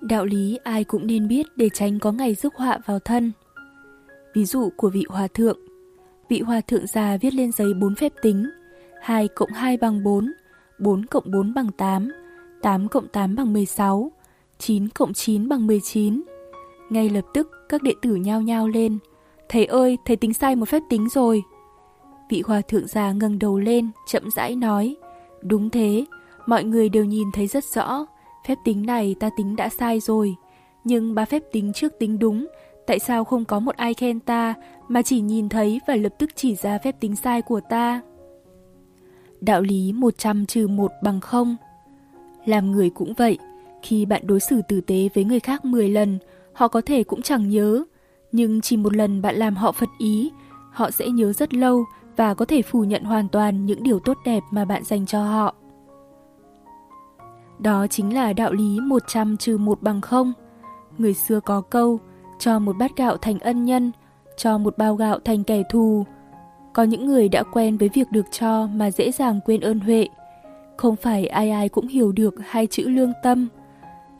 Đạo lý ai cũng nên biết để tránh có ngày rước họa vào thân. Ví dụ của vị hòa thượng. Vị hòa thượng già viết lên giấy bốn phép tính. 2 cộng 2 bằng 4, 4 cộng 4 bằng 8, 8 cộng 8 bằng 16, 9 cộng 9 bằng 19. Ngay lập tức các đệ tử nhao nhao lên. Thầy ơi, thầy tính sai một phép tính rồi. Vị hòa thượng già ngẩng đầu lên, chậm rãi nói. Đúng thế, mọi người đều nhìn thấy rất rõ. Phép tính này ta tính đã sai rồi. Nhưng ba phép tính trước tính đúng, tại sao không có một ai khen ta mà chỉ nhìn thấy và lập tức chỉ ra phép tính sai của ta? Đạo lý 100 trừ 1 bằng 0 Làm người cũng vậy, khi bạn đối xử tử tế với người khác 10 lần, họ có thể cũng chẳng nhớ. Nhưng chỉ một lần bạn làm họ phật ý, họ sẽ nhớ rất lâu và có thể phủ nhận hoàn toàn những điều tốt đẹp mà bạn dành cho họ. Đó chính là đạo lý 100 trừ 1 bằng 0. Người xưa có câu, cho một bát gạo thành ân nhân, cho một bao gạo thành kẻ thù. Có những người đã quen với việc được cho mà dễ dàng quên ơn huệ. Không phải ai ai cũng hiểu được hai chữ lương tâm.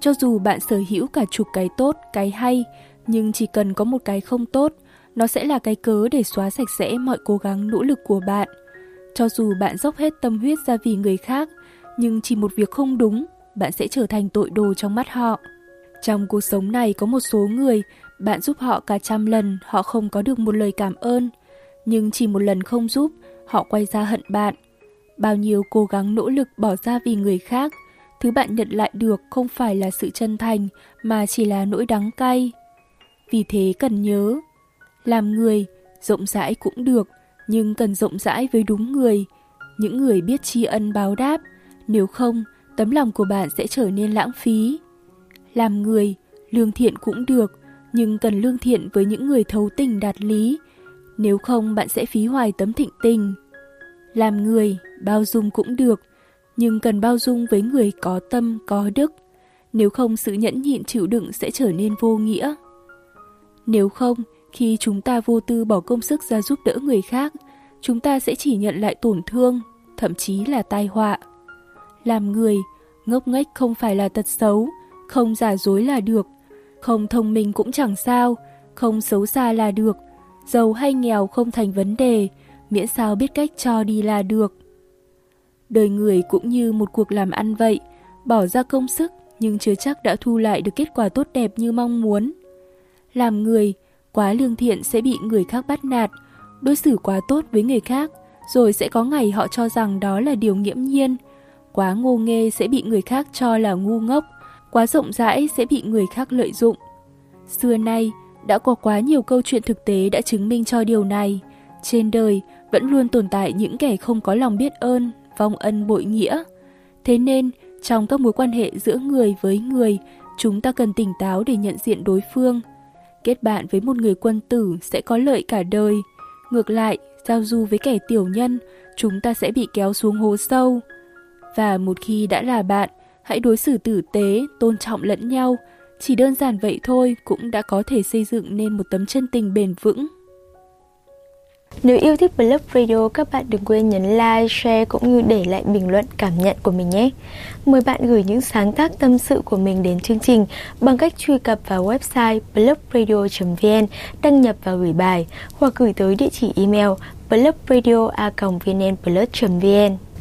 Cho dù bạn sở hữu cả chục cái tốt, cái hay, nhưng chỉ cần có một cái không tốt, nó sẽ là cái cớ để xóa sạch sẽ mọi cố gắng nỗ lực của bạn. Cho dù bạn dốc hết tâm huyết ra vì người khác, nhưng chỉ một việc không đúng, bạn sẽ trở thành tội đồ trong mắt họ. Trong cuộc sống này có một số người, bạn giúp họ cả trăm lần, họ không có được một lời cảm ơn. Nhưng chỉ một lần không giúp, họ quay ra hận bạn. Bao nhiêu cố gắng nỗ lực bỏ ra vì người khác, thứ bạn nhận lại được không phải là sự chân thành mà chỉ là nỗi đắng cay. Vì thế cần nhớ, làm người, rộng rãi cũng được, nhưng cần rộng rãi với đúng người, những người biết tri ân báo đáp, nếu không, tấm lòng của bạn sẽ trở nên lãng phí. Làm người, lương thiện cũng được, nhưng cần lương thiện với những người thấu tình đạt lý, nếu không bạn sẽ phí hoài tấm thịnh tình. Làm người, bao dung cũng được, nhưng cần bao dung với người có tâm, có đức, nếu không sự nhẫn nhịn chịu đựng sẽ trở nên vô nghĩa. Nếu không, khi chúng ta vô tư bỏ công sức ra giúp đỡ người khác, chúng ta sẽ chỉ nhận lại tổn thương, thậm chí là tai họa. Làm người, ngốc nghếch không phải là tật xấu, không giả dối là được, không thông minh cũng chẳng sao, không xấu xa là được, giàu hay nghèo không thành vấn đề, miễn sao biết cách cho đi là được. Đời người cũng như một cuộc làm ăn vậy, bỏ ra công sức nhưng chưa chắc đã thu lại được kết quả tốt đẹp như mong muốn. Làm người, quá lương thiện sẽ bị người khác bắt nạt, đối xử quá tốt với người khác, rồi sẽ có ngày họ cho rằng đó là điều nghiễm nhiên. Quá ngô nghê sẽ bị người khác cho là ngu ngốc, quá rộng rãi sẽ bị người khác lợi dụng. Xưa nay, đã có quá nhiều câu chuyện thực tế đã chứng minh cho điều này. Trên đời vẫn luôn tồn tại những kẻ không có lòng biết ơn, vong ân bội nghĩa. Thế nên, trong các mối quan hệ giữa người với người, chúng ta cần tỉnh táo để nhận diện đối phương. Kết bạn với một người quân tử sẽ có lợi cả đời. Ngược lại, giao du với kẻ tiểu nhân, chúng ta sẽ bị kéo xuống hố sâu. Và một khi đã là bạn, hãy đối xử tử tế, tôn trọng lẫn nhau. Chỉ đơn giản vậy thôi cũng đã có thể xây dựng nên một tấm chân tình bền vững. Nếu yêu thích Blog Radio, các bạn đừng quên nhấn like, share cũng như để lại bình luận cảm nhận của mình nhé. Mời bạn gửi những sáng tác tâm sự của mình đến chương trình bằng cách truy cập vào website blogradio.vn, đăng nhập và gửi bài hoặc gửi tới địa chỉ email blogradio.vnplus.vn.